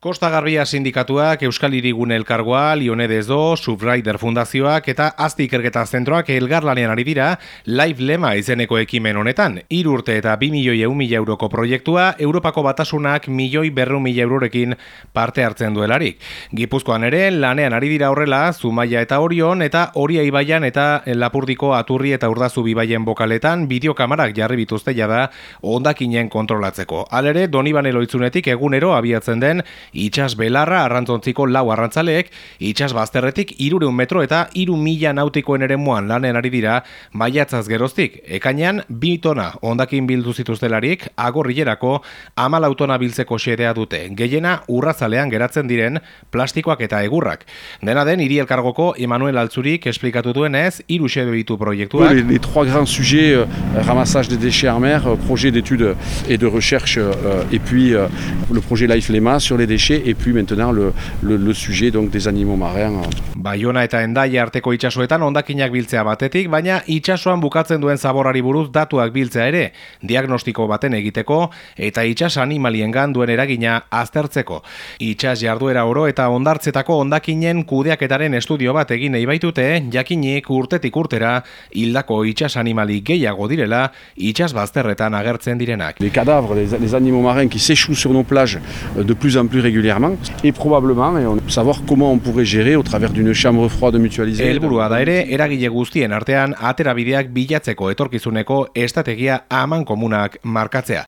Kosta Garbia sindikatuak, Euskal Irigune elkargoa, Lionedez do, Subrider Fundazioak eta Azti Ikerketa Zentroak elgarlanean ari dira Live Lema izeneko ekimen honetan. Hiru urte eta 2 milioi eun mila euroko proiektua, Europako batasunak milioi berru mila eurorekin parte hartzen duelarik. Gipuzkoan ere, lanean ari dira horrela, Zumaia eta Orion eta Oria Ibaian eta Lapurdiko Aturri eta Urdazu Bibaien bokaletan bideokamarak jarri bituzte jada ondakinen kontrolatzeko. Alere, Donibane loitzunetik egunero abiatzen den itxas belarra arrantzontziko lau arrantzaleek, itxas bazterretik irureun metro eta iru mila nautikoen ere muan lanen ari dira maiatzaz geroztik. Ekainan, bi tona ondakin bildu zituztelarik, agorrilerako amal autona biltzeko xedea dute. Gehiena urrazalean geratzen diren plastikoak eta egurrak. Dena den, hiri elkargoko Emanuel Altzurik esplikatu duenez, iru xede ditu proiektuak. Les, les trois grands sujets, euh, ramassage des déchets en mer, euh, projet d'études et de recherche, euh, et puis euh, le projet Life Lema sur les déchets déchets et puis maintenant le, le, le sujet donc des animaux marins. Baiona eta Endaia arteko itsasoetan hondakinak biltzea batetik, baina itsasoan bukatzen duen zaborari buruz datuak biltzea ere, diagnostiko baten egiteko eta itsas animaliengan duen eragina aztertzeko. Itsas jarduera oro eta hondartzetako hondakinen kudeaketaren estudio bat egin nahi baitute, jakinik urtetik urtera hildako itsas animali gehiago direla itsas bazterretan agertzen direnak. Les cadavres, les, les animaux marins qui s'échouent sur nos plages euh, de plus en plus régulièrement et probablement et on, savoir comment on pourrait gérer au travers d'une chambre froide mutualisée. Helburua da ere eragile guztien artean aterabideak bilatzeko etorkizuneko estrategia aman komunak markatzea.